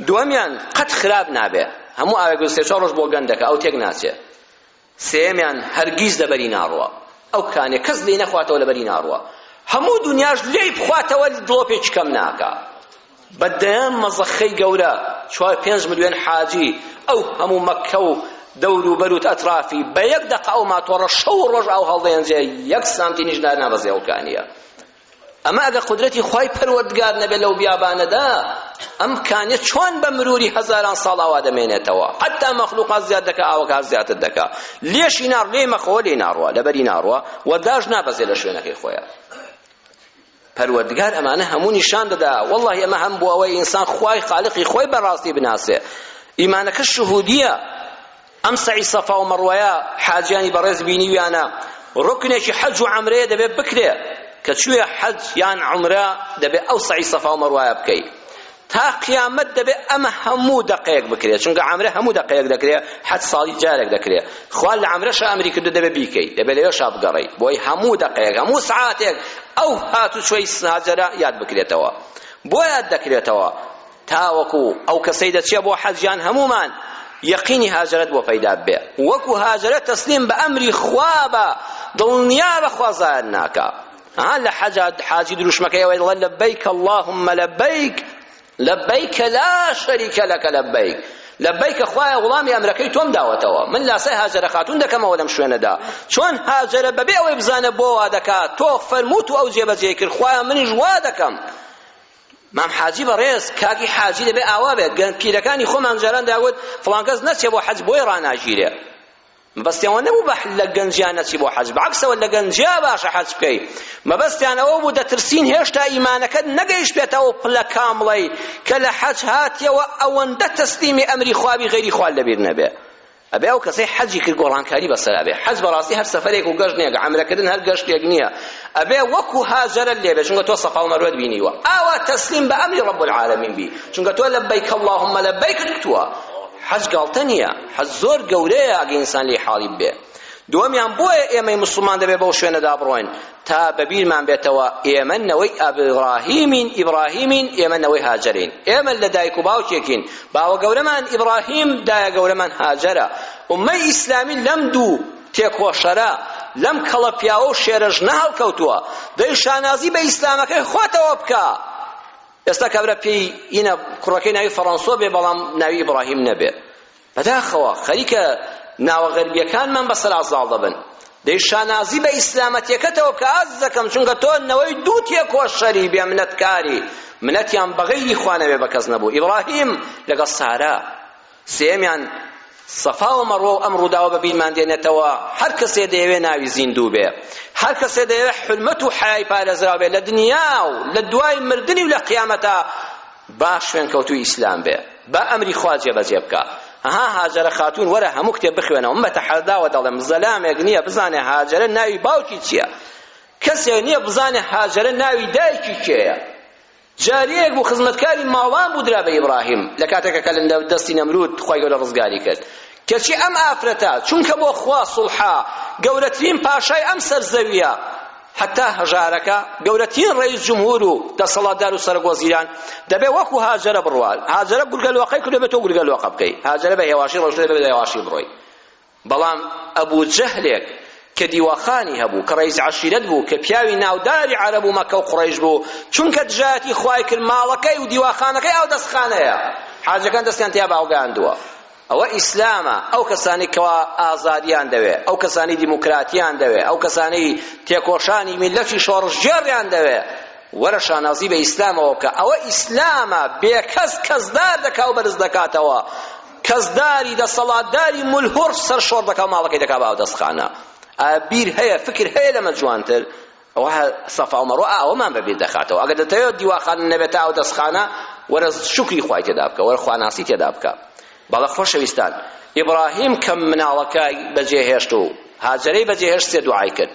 دووەمیان قەت خراپ نابێ هەموو ئاوێک بە سێ چوار ڕۆژ بۆ گەن دەکە ئەو تێک ناچێ سێمیان هەرگیز لەبەری ناڕوە ئەو کانێ کەس لێی نەخواتەوە لەبەری ناڕوە هەموو دنیاش لێی بخواتەوە دڵۆپێکی کەم ناکە بە دەیان مەزەخەی گەورە چوار پێنج ملیۆن حاجی ئەو هەموو مەککە و دەور و بەر و ئەترافی بە یەک دەقە ئەو ماتۆڕە شەو و ڕۆژ ئاو هەڵدەیەنجێ یەک سانتینیش نانابەزێ ئەو کانییە ئەمە ئەگە قدرەتی خوای پەروەردگار نەبێ لەو بیابانەدا ئەم کانیە چۆن بە مروری هەزاران ساڵ ئاوا دەمێنێتەوە حتا مەخلوقات زیاد دەکا ئاوەکە هەر زیاتر دەکا لێشی ناڕ لێی مەخەوە لێی ناڕوە لەبەری ناڕوە و داش نابەزێ لە شوێنەکەی خۆیان پەروەردگار ئەمانە هەموو نیشان دەدا واللهی ئەمە هەم بۆ ئەوەی ئینسان خوای خالقی خۆی بەڕاستی بناسێ ئیمانەکە شهودیە ئەم سەعی سەفا و مەڕوەیە حاجیانی بەڕێز بینیویانە ڕکنێکی حەج و عەمرەیە دەبێت بکرێ کە چوێ حەج یان عەمرە دەبێت ئەو سەعی سەفا و مەڕوایە بکەیت تا قیامەت دەبێ ئەمە هەموو دەقەیەک بکرێ چونکە عەمرە هەموو دەقەیەک دەکرێ حەج ساڵی جارێک دەکرێ خوا لە عەمرەشا ئەمری کردو دەبێ بیکەی دەبێ لەوێشا بگەڕێی بۆی هەموو دەقەیەک هەموو سعاتێک ئەو هاتوچۆی هاجەرە یاد بکرێتەوە بۆ یاد دەکرێتەوە تاوەکو ئەو کەسەی دەچێ بۆ حەجیان هەمومان یەقینی هاجرت بۆ پەیدا بێ وەکو هاجرە تەسلیم بە ئەمری خوا بە دڵنیا بە خوا زایان ناکا ها لە حەجا حاجی دروشمەکەی ئەوەی دەڵێ لەبەیک اللهم لەبەیک لەبەیک لا شەریک لەکە لەبەیک لەبەیکە خوایە وڵامی ئەمرەکەی تۆم داوەتەوە من لاسای هاجرە خاتون دەکەمەوە لەم شوێنەدا چۆن هاجرە بەبێ ئەوەی بزانە بۆ وا دەکات تۆ فەرمووت و ئەو جێبەجێی کرد خوایە منیش وا دەکەم مام حاجی بەڕێز کاکی حاجی دەبێ ئاوا بێت گەن پیرەکانی خۆمان جاران داوت فڵانکەس نەچێ بۆ حەج بۆی ڕاناگیرێ مەبەست ئەوە نەبوو بە لە گەنجیا نەچی بۆ حەج بەعەکسەوە لە گەنجیا باشە حەج بکەی مەبەستیان ئەوە بوو دەترسین هێشتا ئیمانەکەت نەگەیشتێتە ئەو پلە کامڵەی کە لە حەج هاتیەوە ئەوەندە تەسلیمی ئەمری خوابی غەیری خوا لەبیر نەبێ ئەبێ ئەو کەسەی حەجی کرد گۆڕانکاری بەسەرا بێ حەج بەڕاستی هەر سەفەرێک و گەشت نییە عەمرەکردن هەر گەشتێک نییە ئەبێ وەکو هاجرە لێ بێ چونکە تۆ سەفا و مەروەت بینیوە ئاوا تەسلیم بە ئەمری رب العالمین بی چونکە تۆ لەبیک اللهم لەبیکت کردووە حەج گاڵتە نییە حەز زۆر گەورەیە ئەگەر ئینسان لێی حاڵی ببێ دووەمیان بۆیە ئێمەی موسڵمان دەبێ بەو شوێنەدا بڕۆین تا بەبیرمان بێتەوە ئێمە نەوەی ئەبراهیمین ئیبراهیمین ئێمە نەوەی هاجەرین ئێمە لە دایک و باوکێکین باوە گەورەمان ئیبراهیم دایە گەورەمان هاجەرە ئومەی ئیسلامی لەم دوو تێکۆشەرە لەم کەڵە پیاوە و شێرە ژنە هەڵکەوتووە دەی شانازی بە ئیسلامەکەی خۆتەوە بکە ئێستا کابرا پێی ینا کوڕەکەی ناوی فەڕەنسۆ بێ بەڵام ناوی ئیبڕاهیم نەبێ بەداخەوە خەریکە ناوە غەربیەکانمان بەسەرا زاڵ دەبن دەی شانازی بە ئیسلامەتیەکەتەوە بکە ئازیزەکەم چونکە تۆ نەوەی دوو تێکۆشەری بێ منەتکاری منەتیان بە غەیری خوا نەبێ بە کەس نەبوو ئیبراهیم لەگەڵ سارا سێیەمیان، سەفا و مەڕوە و ئەم ڕووداوە بە بیرمان دێنێتەوە، هەر کەسێ دەیەوێ ناوی زیندوو بێ، هەر کەسێ دەیەوێ حورمەت و حەیای پارێزراو بێ لە دنیا و لە دوای مردنی و لە قیامەتا، با شوێنکەوتووی ئیسلام بێ، با ئەمری خوا جێبەجێ بکا. ئەها هاجەرە خاتوون وەرە هەموو کتێب بخوێنەوە، من بە تەحەداوە دەڵێم زەلامێک نییە بزانێ هاجەرە ناوی باوکی چییە، کەسێ نییە بزانێ هاجەرە ناوی دایکی کێیە، جاریەک بوو خزمەتکاری ماڵان بوو درا بە ئیبراهیم لە کاتێکە کە لە دەستی نەمرود خوای گەورە ڕزگاری کرد کەچی ئەم ئافرەتە چونکە بۆ خوا سوڵحا گەورەترین پاشای ئەم سەر زەویە حتا هەژارەکە گەورەترین ڕئیس جمهور و دەسەڵاتدار و سەرۆک وەزیران دەبێ وەکو هاجرە بڕوات هاجرە گورگە لۆقەی کردو بێ تۆ گورگە لۆقە بکەی هاجرە بە هێواشی ڕۆشتە دەبێ بە هێواشی بڕۆی بەڵام ئەبو جەهلێک کە دیواخانی هەبوو کە ڕەیس عەشیرەت بوو کە پیاوی ناوداری عەرەب و مەکە و قوڕەیش بوو چونکە دژایەتی خوای کرد ماڵەکەی و دیواخانەکەی ئاودەستخانەیە حاجەکان دەستیان تیا باوگاندووە ئەوە ئیسلامە ئەو کەسانی کەوا ئازادیان دەوێ ئەو کەسانی دیموکراتیان دەوێ ئەو کەسانی تێکۆشانی میلەتی شۆڕشگێڕیان دەوێ وەرە شانازی بە ئیسلامەوە بکە ئەوە ئیسلامە بێکەس کەسدار دەکا و بەرز دەکاتەوە کەسداری دەسەڵاتداری ملهوڕ سەرشۆڕ دەکا و ماڵەکەی دەکا بە ئاودەستخانە ئایا بیر هەیە فکر هەیە لەمە جوانتر ئەوە سەفا و مەڕوە ئەوەمان بەبیر دەخاتەوە ئەگەر دەتەوێت دیواخانە نەبێتە ئاودەستخانە وەرە شکری خوای تێدا بکە وەرە خواناسی تێدا بکە بەڵە خۆشەویستان ئیبراهیم کە مناڵەکەی بەجێهێشت و هاجرەی بەجێهێشت سێ دوعای کرد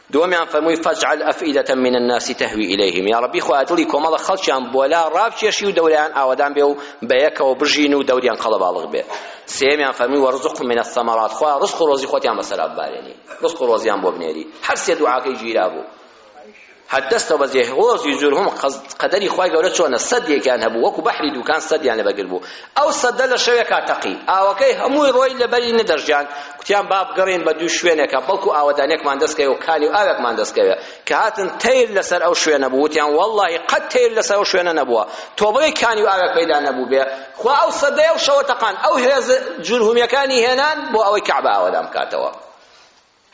دووەمیان فەرمووی فاجعل افئدە من الناس تهوی الیهم یا ربی خوایە دڵی کۆمەڵە خەڵکیان بۆ لا ڕابکێشی و دەوریان ئاوەدان بێ و بەیەکەوە بژین و دەوریان قەڵەباڵغ بێ سێمیان فەرمووی وەرزقهم من الثمرات خوایە ڕزق و ڕۆزی خۆتیان بەسەرا ببارێنی ڕزق و ڕۆزیان بۆ بنێری هەر سێ دوعاکەی گیرا بوو هەر دەستەوە بەجێ هۆزی جورهم قەدەری خوای گەورە چۆنە سەدێکیان هەبوو وەکو بەحری دووکان سەدیان لێ بەرگر بوو ئەو سەدە لە شەوێکا تەقی، ئاوەکەی هەمووی ڕۆی لە بەری ندەژیان، کوتیان با بگەڕێین بە دووی شوێنێکا بەڵکو ئاوەدانێکمان دەست کەوێ و کانی و ئاوێکمان دەست کەوێ، کە هاتن تەیر لە سەر ئەو شوێنە بوو، وتیان وەڵڵاهی قەت تەیر لە سەر ئەو شوێنە نەبووە، تۆ بڵێی کانی و ئاوێک پەیدا نەبووبێ، خوا ئەو سەدەی ئەو شەوە تەقان، ئەو هێزە جورهومیەکانی هێنان بۆ ئەوەی کەعبە ئاوەدان بکاتەوە.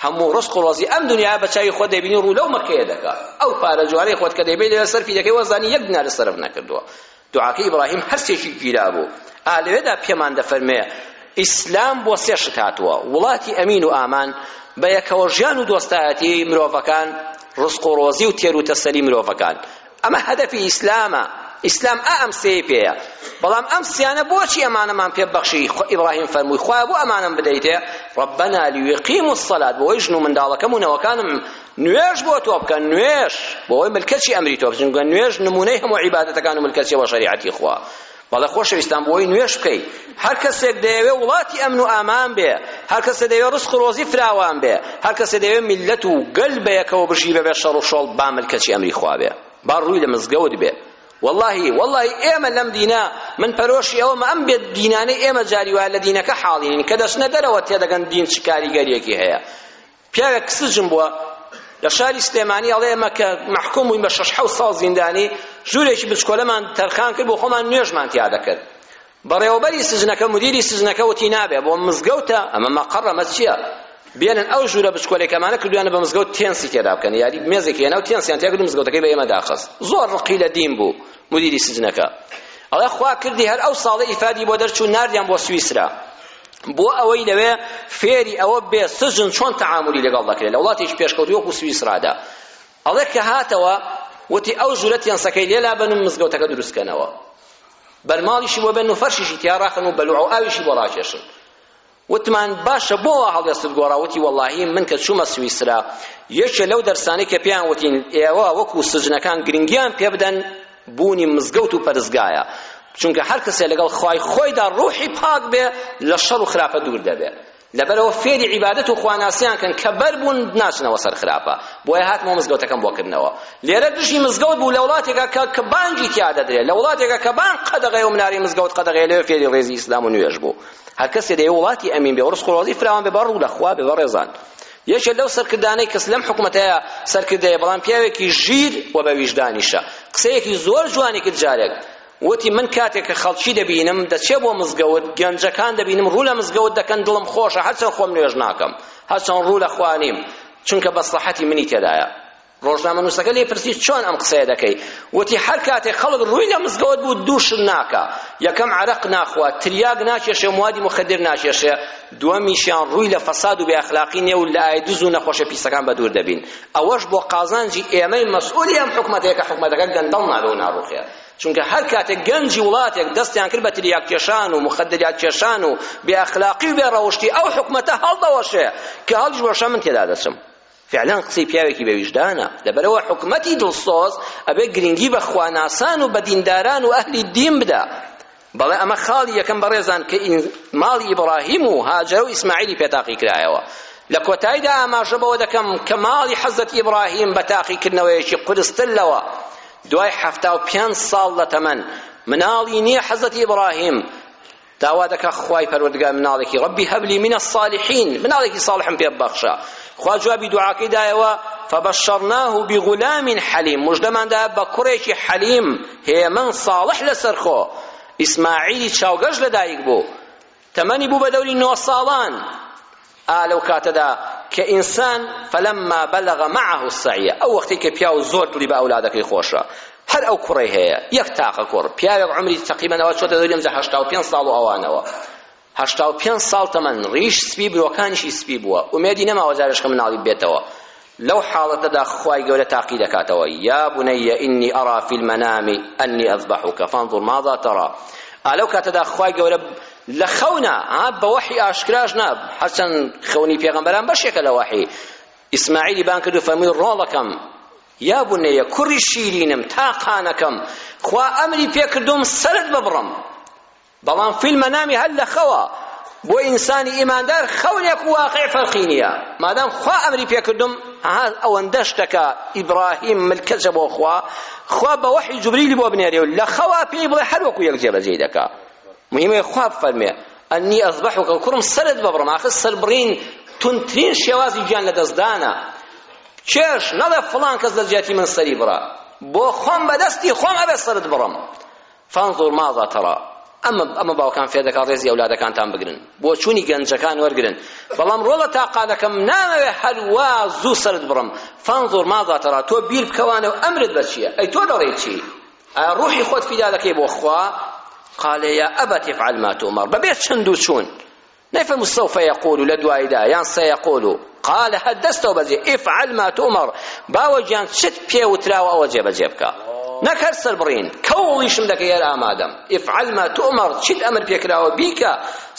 هەموو ڕزق و ڕۆزی ئەم دنیایە بە چاوی خۆت دەبینی و ڕوو لەو مەکەیە دەکا ئەو پارە جوانەی خۆت کە دەیبەی لەوێ سەرفی دەکەی وەزانی یەک دینارت سەرف نەکردووە دوعاکەی ئیبراهیم هەرسێکی گیرا بوو ئا لەوێدا پێمان دەفەرمێ ئیسلام بۆ سێ شت هاتووە وڵاتی ئەمین و ئامان بە یەکەوە ژیان و دۆستایەتی مرۆڤەکان ڕزق و ڕۆزی و تێر و تەسەلی مرۆڤەکان ئەمە هەدەفی ئیسلامە ئیسلام ئا ئەم سێی پێیە بەڵام ئەم سیانە بۆچی ئەمانەمان پێ بەخشی خۆ ئیبراهیم فەرمووی خوایە بۆ ئەمانەم بدەیتێ ربنا لیقیم الصلاة بۆی ژن و منداڵەکەم و نەوەکانم نوێژ بۆ تۆ بکەن نوێژ بۆی ملکەچی ئەمری تۆ بچن نوێژ نمونەی هەموو عیبادەتەکان و ملکەچی بۆ شەریعەتی خوا بەڵێ خۆشەویستان بۆی نوێژ بکەی هەر کەسێک دەیەوێ وڵاتی ئەمن و ئامان بێ هەر کەسێک دەیەوێ ڕزق و ڕۆزی فراوان بێ هەر کەسێک دەیەوێ میللەت و گەل بەیەکەوە بژی بەبێ شەڕ و شۆڵ با ملکەچی ئەمری خوا بێ با ڕووی لە مزگەوت بێ واللهی واللهی ئێمە لەم دینە من پەرۆشی ئەوەمە ئەم بێت دینانەی ئێمە جاری وایە لە دینەکە حاڵین کە دەچنە دەرەوە تێدەگەن دین چ کاریگەریەکی هەیە پیاوێک سجن بووە لە شاری سلێمانی ئەڵێ ئێمە کە مەحکوم بووین بە شەش حەوت ساڵ زیندانی ژوورێکی بچکۆلەمان تەرخان کرد بۆ خۆمان نوێژمان تیا دەکرد بەڕێوەبەری سجنەکە مدیری سجنەکە وتی نابێ بۆ مزگەوتە ئەمە مەقەڕ ئەمە چییە بێنن ئەو ژوورە بچکۆلێکەمانە کردویانە بە مزگەوت تێنسی تێدا بکەن یاری مێزێک هێنا و تێنسیان تێکرد و مزگەوتەکەی بە ئێمە داخست زۆر ڕقی لە دین بوو مدیری سجنەکە ئەڵێ خوا کردی هەر ئەو ساڵە ئیفادی بۆ دەرچوو ناردیان بۆ سویسرا بۆ ئەوەی لەوێ فێری ئەوە بێ سجن چۆن تەعاملی لەگەڵ دەکرێت لە وڵاتێکی پێشکەوتوو وەکو سویسرادا ئەڵێ کە هاتەوە وتی ئەو ژورە تێنسەکەی لێلا بن و مزگەوتەکە دروستکەنەوە بەرماڵیشی بۆ بێن و فەرشیشی تیا ڕاخن و بەلوع و ئاویشی بۆ ڕاکێشن وتمان باشە بۆ وا هەڵێستت گۆڕا وتی وەڵاهی من کە چوومە سویسرا یەکێ لەو دەرسانەی کە پێیان وتین ئێوە وەکو سجنەکان گرنگیان پێ بدەن بوونی مزگەوت و پەرستگایە چونکە هەر کەسێ لەگەڵ خوای خۆیدا ڕوحی پاک بێ لە شەڕ و خراپە دوور دەبێ لەبەرەوە فێری عیبادەت و خواناسیان کەن کە بەر بوون ناچنەوە سەر خراپە بۆیە هاتمەوە مزگەوتەکەم بۆ کردنەوە لێرە دژی مزگەوت بوو لە وڵاتێکە کە کە بانگی تیا دەدرێ لە وڵاتێکە کە بان قەدەغەیە و مناری مزگەوت قەدەغەیە لەوێ فێری ڕێزی ئیسلام و نوێژ بوو هەر کەسێ لە وڵاتی ئەمین بێ و ڕزق و ڕۆزی فراوان بێ بە ڕوو لە خوا بێ بە ڕێزان یەکێ لەو سەرکردانەی کەس لەم حکومەتەیە سەرکردەیە بەڵام پیاوێکی ژیر و بە ویژدانیشە قسەیەکی زۆر جوانی کرد جارێک وتی من کاتێک کە خەڵکی دەبینم دەچێ بۆ مزگەوت گەنجەکان دەبینم ڕوو لە مزگەوت دەکەن دڵم خۆشە هەرچەند خۆم نوێژ ناکەم هەرچەند ڕوو لە خوا نیم چونکە بەسڵەحەتی منی تێدایە ڕۆژنامەنووسەکە لێی پرسی چۆن ئەم قسەیە دەکەی؟ وتی هەر کاتێک خەڵک ڕووی لە مزگەوت بوو دوو شت ناکا، یەکەم عەرەق ناخوا، تریاک ناکێشێ و موادی موخەدر ناکێشێ، دووەمیشیان ڕووی لە فەساد و بێئەخلاقی نییە و لە دز و نەخۆشە پیسەکان بەدوور دەبین. ئەوەش بۆ قازانجی ئێمەی مەسئوولی ئەم حکومەتەیە کە حکومەتەکە گەندەڵ نابێ و ناڕووخێ. چونکە هەر کاتێک گەنجی وڵاتێک دەستیان کرد بە تریاککێشان و موخەدریاتکێشان و بێئەخلاقی و بێڕەوشتی ئەو حکومەتە هەڵدەوەشێ کە هەڵیش وەشە من تێدا دەچم. فعلەن قسەی پیاوێکی بێ ویژدانە لەبەرئەوە حکومەتی دڵسۆز ئەبێ گرنگی بە خواناسان و بە دینداران و ئەهلی دین بدا بەڵێ ئەمە خاڵی یەکەم بەڕێزان کە ماڵی ئیبڕاهیم و هاجەر و ئیسماعیلی پێ تاقی کرایەوە لە کۆتاییدا ئاماژە بەوە دەکەم کە ماڵی حەزرەت ئیبراهیم بە تاقیکردنەوەیەکی قورستر لەوە دوای حەفتا و پێنج ساڵ لە تەمەن مناڵی نییە حەزرەت ئیبراهیم داوا دەکا خوای پەروەردگار مناڵێکی ربی هب لی من الصالحین مناڵێکی صالحم پێ ببەخشە خوا جوابی دوعاکەی دایەوە فبشرناه بغلام حلیم مژدەمان دا بە کوڕێکی حەلیم هێمن صالح لەسەر خۆ ئیسماعیلی چاوگەش لەدایک بوو تەمەنی بوو بە دەوری نۆ ساڵان ئا لەو کاتەدا کە ئینسان فلما بلغ معه السعی ئەو وەختەی کە پیاو زۆر دڵی بە ئەولادەکەی خۆشە هەر ئەو کوڕەی هەیە یەک تاقە کوڕ پیاوێک عەمری تەقریبەن ئەوە چۆتە دەوری ئەمجا هەشتا و پێنج ساڵ و ئەوانەوە هەشتا و پێنج ساڵ تەمەن ڕیش سپی برۆکانیشی سپی بووە ئومێدی نەماوە جارێشکە مناڵی بێتەوە لەو حاڵەتەدا خوای گەورە تاقی دەکاتەوە، یا بنی انی اری فی المنام انی اذبحک فانظر ماذا تری، ئا لەو کاتەدا خوای گەورە لە خەو نا، ها بە وەحی ئاشکراش نا، هەرچەند خەونی پێغەمبەران بەشێکە لە وەحی، ئیسماعیلی بانگ کرد و فەرمووی ڕۆڵەکەم، یا بنی کوڕی شیرینم، تاقانەکەم، خوا ئەمری پێ کردووم سەرت ببڕم، بەڵام فی المنامی هەر لە خەوە بۆ ئینسانی ئیماندار خەونێک و واقع فەرقی نییە مادام خوا ئەمری پێکردم ها ئەوەندە شتەکە ئیبراهیم ملکەچە بۆ خوا خوا بە وەحی جوبریلی بۆ بنێرێ و لە خەوا پێی بڵێ هەر وەکو یەک جێبەجێی دەکا مهمە خوا بفەرمێ ئەنی ئەزبەحوکە و کوڕم سەرت ببڕم ئاخر سەربڕین تونترین شێوازی گیان لە دەستدانە کێش نەڵێ فڵان کەس لە جیاتی من سەری بڕا بۆ خۆم بەدەستی خۆم ئەبێ سەرت بڕم فانظر ماذا ترا ئەمە ئەمە باوکان فێر دەکات ڕێزی ئەولادەکانتان بگرن بۆ چوونی گەنجەکان وەرگرن بەڵام ڕۆڵە تاقانەکەم نامەوێ هەروا زوو سرت بڕم فانظر ماذا ترا تۆ بیر بکەوانە و ئەمرت بە چییە ئەی تۆ دەڵێی چی ڕوحی خۆت فیدا دەکەی بۆ خوا قال يا أبت افعل ما تؤمر بەبێ چند و چوون نەفەرموو سەوف یقول لە دواییدا یان سەیقول قال هەر دەستەوە بەجێ افعل ما تؤمر باوە گیان چت پێ وتراوە ئەوە جێبەجێ بکە نەک هەر سەربڕین کەوڵیشم دەکەی هەر ئامادەم افعل ما تؤمر چیت ئەمر پێکراوە بیکە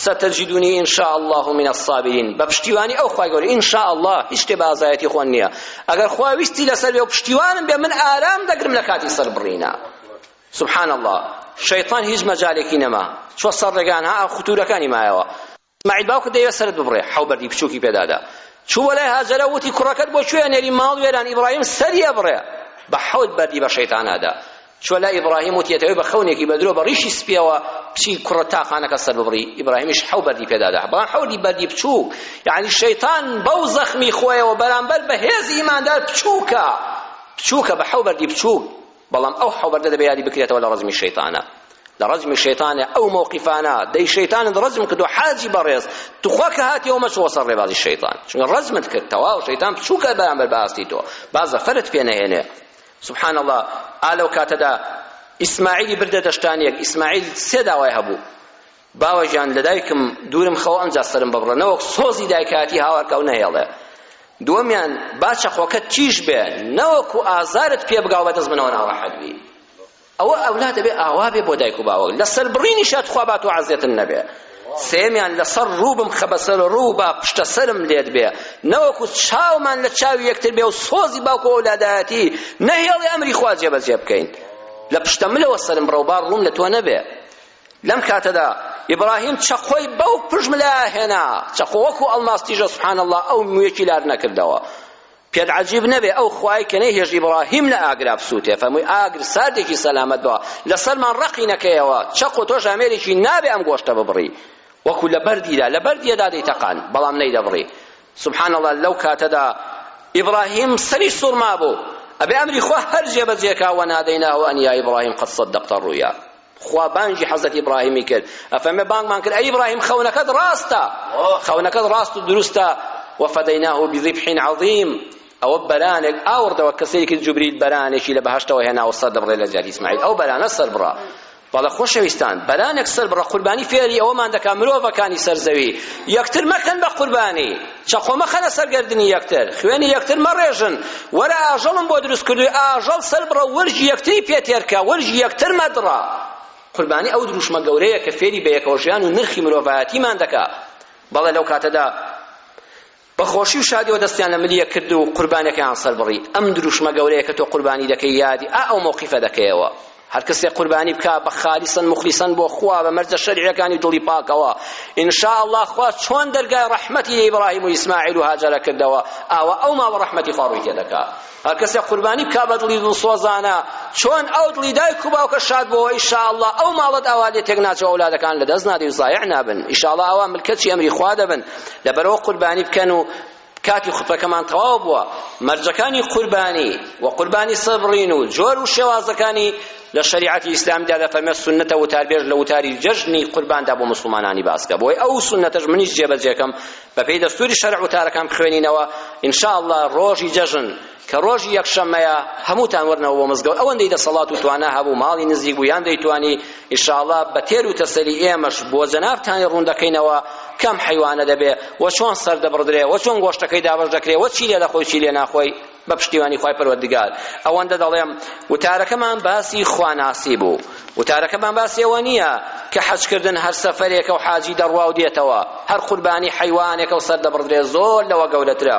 ستجدنی ان شاء الله من الصابرین بە پشتیوانی ئەو خوای گەورە ان شاء الله هیچ شتێ بە ئازایەتی خۆن نییە ئەگەر خوا ویستی لەسەر بێ و پشتیوانم بێ من ئارام دەگرم لە کاتی سەربڕینە سبحان اللە شەیتان هیچ مەجالێکی نەما چوە سەر ڕێگان ها ختورەکانی مایەوە ئیسماعیل باوکت دەیەوێت سەرت ببڕێ حەو بەردی بچووکی پێدادا چوو بەلای هاجەرە وتی کوڕەکەت بۆ کوێ نێری ماڵ وێران ئیبراهیم سەریە بڕێ بە حەوت بەردی بە شەیتانادا چوە لای ئیبراهیم وتی ئەتەوێ بە خەونێکی بە درۆ بە ڕیشی سپیەوە بچی کوڕە تاقانەکە سەر ببڕی ئیبراهیمیش حەو بەردی پێدادا بەڵام حەولی بەردی بچووک یعنی شەیتان بەو زەخمی خۆیەوە بەرامبەر بە هێزی ئیماندار بچووکە بچووکە بە حەو بەردی بچووک بەڵام ئەو حەوبەردە دەبێ یادی بکرێتەوە لە ڕەجمی شەیتانە لە ڕەجمی شەیتانە ئەو مەوقیفانە دەی شەیتانت ڕەجم کردو حاجی بەڕێز توخوا کە هاتیەوە مەچۆ سەر ڕێبازی شەیتان چونکە ڕەجمت کرد تەواو شەیتان بچووکە بەرامبەر بە ئاستی تۆ با زەفەرت پێ نەهێنێ سبحان الله ئا لەو کاتەدا ئیسماعیلی بردە دەشتانیەک ئیسماعیل سێ داوای هەبوو باوە گیان لە دایکم دوورم خەوە ئەمجا سەرم ببڕە نەوەک سۆزی دایکایەتی هاوارکاو نەهێڵێ دووەمیان با چەقۆکەت تیژ بێ نەوەکو ئازارت پێ بگاو بەدەست منەوە ناڕەحەت بی ئەوە ئەولا دەبێ ئاوا بێ بۆ دایک و باوە لەسەر بڕینی شاد خوا بات و عەزێتن نەبێ سێمیان لەسەر ڕووبم خە بەسەر ڕوو با پشتە سەرم لێت بێ نەوەکو چاومان لە چاوی یەکتر بێ و سۆزی باوکو ئەولادایەتی نەهێڵێ ئەمری خوا جێبەجێ بکەین لە پشتە ملەوە سەرم بڕەو با ڕووم لە تۆ نەبێ لەم کاتەدا ئیبراهیم چەقۆی بەو پژملایە هێنا چەقۆ وەکو ئەڵماس تیژە سبحان الله ئەو مویەکی لار نەکردەوە پێت عجیب نەبێ ئەو خوای کە نەیهێشت ئیبراهیم لە ئاگرا بسووتێ فەرمووی ئاگر ساردێکی سەلامەت بووە لەسەرمان ڕەقی نەکەیەوە چەق و تۆش ئامێرێکی نابێ ئەم گۆشتە ببڕی وەکو لە بەردیدا لە بەردیەدا دەیتەقان بەڵام نەیدەبڕی سبحان الله لەو کاتەدا ئیبراهیم سەری سوڕما بوو ئەبێ ئەمری خوا هەر جێبەجێکا وەنادەیناه ئەن یا ئیبراهیم قەد صدقتە ڕویا خوا بانگی حەزرەت ئیبراهیمی کرد ئەفەرمێ بانگمان کرد ئەی ئیبراهیم خەونەکەت ڕاستە خەونەکەت ڕاست و دروستە وفدیناه بذبح عظیم ئەوە بەرانێک ئاوڕدەوە کە سەیری کرد جوبریل بەرانێکی لە بەهەشتەوە هێناوە سەر دەبڕێ لە جیاتی ئیسماعیل ئەو بەرانە سەر بڕا بەڵە خۆشەویستان بەرانێک سەر بڕە قوربانی فێری ئەوەمان دەکا مرۆڤەکانی سەرزەوی یەکتر مەکەن بە قوربانی چەقۆ مەخەنە سەر گەردنی یەکتر خوێنی یەکتر مەڕێژن وەرە ئاژەڵم بۆ دروست کردووی ئاژەڵ سەر بڕە ورژی یەکتری پێ تێرکە ورژی یەکتر مەدڕە قوربانی ئەو دروشمە گەورەیە کە فێری بە یەکەوە ژیان و نرخی مرۆڤایەتیمان دەکا بەڵێ لەو کاتەدا بە خۆشی و شادیەوە دەستیان لە ملیە کرد و قوربانەکەیان سەربڕی ئەم دروشمە گەورەیە کە تۆ قوربانی دەکەی یادی ئا ئەو مەوقیفە دەکەیەوە هەر کەسێک قوربانی بکا بە خالیسەن مخلیسەن بۆ خوا بە مەرجە شەرعیەکانی و دڵی پاکەوە ان شاء الله خوا چۆن دەرگای ڕەحمەتی لە ئیبراهیم و ئیسماعیل و هاجەرە کردەوە ئاوا ئەو ماوە ڕەحمەتی خوا ڕووی تێدەکا هەر کەسێک قوربانی بکا بە دڵی دڵسۆزانە چۆن ئەو دڵی دایک و باوکە شاد بۆ ان شاء الله ئەو ماڵەت ئاوا لێ تێک ناچێ ئەولادەکان لەدەست نادەی و زایع نابن ان شاء الله ئەوان ملکەچی ئەمری خوا دەبن لەبەرەوە قوربانی بکەن و کاتی خوتبەکەمان تەواو بووە مەرجەکانی قوربانی و قوربانی سەبڕین و جۆر و شێوازەکانی لە شریعەتی ئیسلامدا دەفەرمێ سنەتە وتاربێژ لە وتاری جەژنی قورباندا بۆ مسلمانانی باسکە بۆی ئەو سنەتەش منیش جێبەجێکەم بەپێی دەستوری شەرع وتارەکان بخوێنینەوە ان شاء الله ڕۆژی جەژن کە ڕۆژی یەکشەمەیە هەمووتان وەرنەوە بۆ مزگەوت ئەوەندەی دەسەڵات و توانا هەبوو ماڵی نزیک بوو یان دەیتوانی ئیشاڵا بە تێر و تەسەلی ئێمەش بۆ جەنابتانی ڕوون دەکەینەوە کام حەیوانە دەبێ و چۆن سەر دەبڕدرێ و چۆن گۆشتەکەی دابەش دەکرێ و چی لێ دەخۆی چی لێ ناخۆی بە پشتیوانی خوای پەروەردگار ئەوەندە دەڵێم وتارەکەمان باسی خواناسی بوو وتارەکەمان باسی ئەوە نییە کە حەجکردن هەر سەفەرێکە و حاجی دەڕوا و دێتەوە هەر قوربانی حەیوانێکە و سەر دەبڕدرێ زۆر لەوە گەورەترە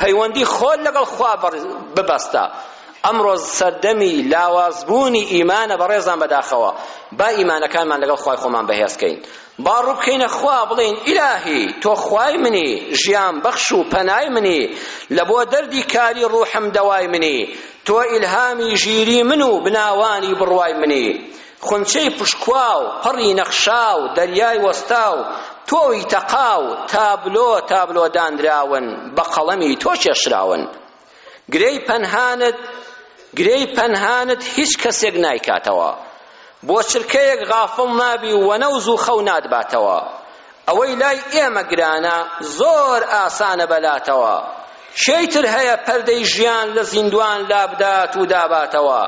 پەیوەندی خۆت لەگەڵ خوا ببەستە ئەمڕۆ سەردەمی لاوازبوونی ئیمانە بەڕێزان بەداخەوە با ئیمانەکانمان لەگەڵ خوای خۆمان بەهێز کەین با ڕووبکەینە خوا بڵێین ئیلاهی تۆ خوای منی ژیان بەخش و پەنای منی لە بۆ دەردی کاری ڕوحم دەوای منی تۆ ئیلهامی ژیری من و بناوانی بڕوای منی خونچەی پشکواو، پەڕی نەخشاو، دەریای وەستاو، تۆوی تەقاو، تابلۆ تابلۆ دانراون، بە قەڵەمی تۆ کێشراون. گرێی پەنهانت، گرێی پەنهانت هیچ کەسێک نایکاتەوە. بۆ چرکەیەک غافڵ نابی و وەنەوز و خەو ناتباتەوە. ئەوەی لای ئێمە گرانە، زۆر ئاسانە بە لاتەوە. کێی تر هەیە پەردەی ژیان لە زیندوان لابدات و داباتەوە؟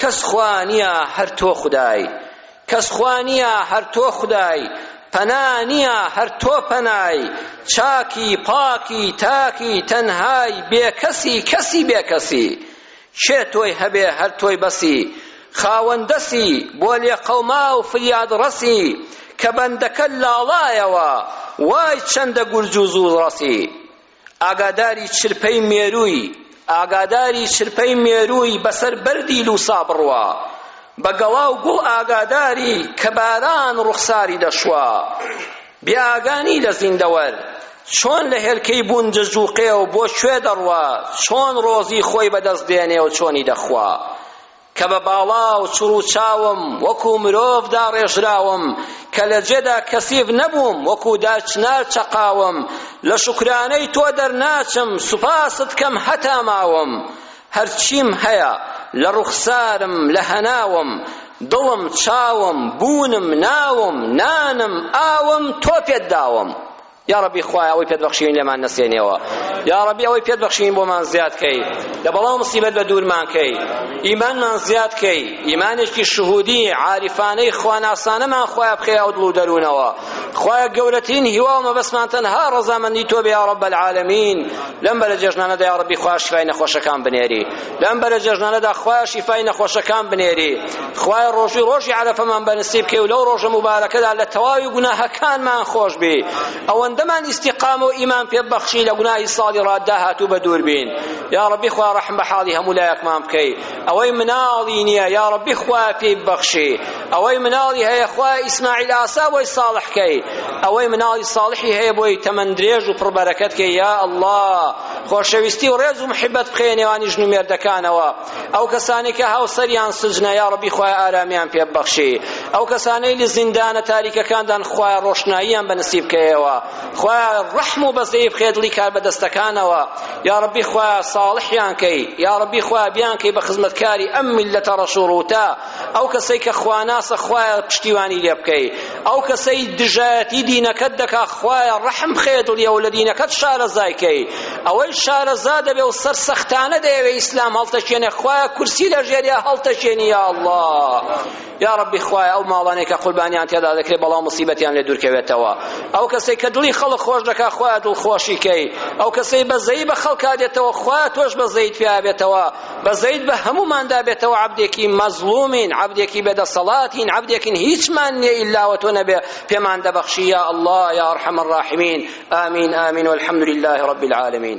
کەس خوا نییە هەر تۆ خودای کەس خوا نییە هەر تۆ خودای پەنا نییە هەر تۆ پەنای چاکی پاکی تاکی تەنهای بێکەسی کەسی بێکەسی کێ تۆی هەبێ هەر تۆی بەسی خاوەندەسی بۆ لێقەوما و فریاد ڕەسی کە بەندەکە لاڵایەوە وای چەندە گورج و زوو ڕەسی ئاگاداری چرپەی مێرووی ئاگاداری چرپەی مێرووی بەسەر بەردی لوسا بڕوا بە گەڵا و گوڵ ئاگاداری کە باران ڕوخساری دەشوا بێ ئاگانی لە زیندەوەر چۆن لە هێلکەی بوون جزوقێ و بۆ کوێ دەڕوا چۆن ڕۆزی خۆی بەدەست دێنێ و چۆنی دەخوا کە بە باڵا و چڕ و چاوم وەکوو مرۆڤ داڕێژراوم، کە لە جێدا کەسیف نەبووم وەکوو دارچنار چەقاوم، لە شوکرانەی تۆ دەرناچم سوپاست کەم هەتا ماوم، هەرچیم هەیە لە ڕوخسارم لە هەناوم، دڵم، چاوم، بوونم، ناوم، نانم، ئاوم، تۆ پێت داوم. یاڕەبی خوایە ئەوەی پێت بەخشیوین لێمان نەسێنیەوە یاڕەبی ئەوەی پێت بەخشیوین بۆمان زیاد کەی لە بەڵاو مصیبەت بە دوورمان کەی ئیمانمان زیاد کەی ئیمانێکی شهودی عارفانەی خواناسانەمان خوایە بخێ ئەو دڵ و دەروونەوە خوایە گەورەترین هیوا و مەبەستمان تەنها ڕەزامەندی تۆ بێ یاڕەب العالمین لەم بەرە جێژنانەدا یاڕەبی خوا شیفای نەخۆشەکان بنێری لەم بەرە جەژنانەدا خوایە شیفای نەخۆشەکان بنێری خوایە ڕۆژوی ڕۆژی عەرەفەمان بەنسیب کەی و لەو ڕۆژە مبارەکەدا لە تەواوی گوناهەکانمان خۆش بی ئەوەندەمان ئیستیقامە و ئیمان پێ بەخشی لە گوناهی ساڵی ڕاددا هاتوو بە دوور بین یا ڕەبی خوا ڕەحم بە حاڵی هەموو لایەکمان بکەی ئەوەی مناڵی نییە یا ڕەبی خوا پێی بەخشی ئەوەی مناڵی هەیە خوا ئیسماعیل ئاسا بۆی ساڵح کەی ئەوەی مناڵی ساڵحی هەیە بۆی تەمەن درێژ و پڕبەرەکەت کەی یا ئەڵڵا خۆشەویستی و ڕێز و محبەت بخەیە نێوانی ژن و مێردەکانەوە ئەو کەسانەی کە هاوسەریان سجنە یا ڕەبی خوایە ئارامیان پێ ببەخشی ئەو کەسانەی لە زیندانە تاریکەکاندان خوایە ڕۆشناییان بە نسیب بکەیەوە خوایە ڕەحم و بەزەیی بخەیە دڵی کاربەدەستەکانەوە یا ڕەبی خوایە ساڵحیان کەی یا ڕەبی خوایە بیان کەی بە خزمەتکاری ئەم میللەتە ڕەش و ڕووتە ئەو کەسەی کە خواناسە خوایە پشتیوانی لێ بکەی ئەو کەسەی دژایەتی دینەکەت دەکا خوایە ڕەحم بخەیە دڵیەوە لە دینەکەت شارەزای کەی ئەوەی شارەزا دەبێ و سەر سەختانە دەیەوێ ئیسلام هەڵتەکێنێ خوایە کورسی لە ژێریا هەڵتەکێنی یا اللە یا ڕەبی خوایە ئەو ماڵانەی کە قوربانیان تێدا دەکرێ بەڵام مصیبەتیان لێ دوورکەوێتەوە ئەو کەسەی کە دڵی خەڵک خۆش دەکا خوایە دڵ خۆشی کەی ئەو کەسەی بەزەیی بە خەڵکا دێتەوە خوایە تۆش بەزەیت پیا بێتەوە بەزەیت بە هەمووماندا بێتەوە عەبدێکی مەزڵومین عەبدێکی بێ دەسەڵاتین عەبدێکین هیچمان نییە ئیلا وە تۆ نەبێ پێمان دەبەخشی یا اللە یا ارحم الراحمین آمین آمین والحمد لله رب العالمین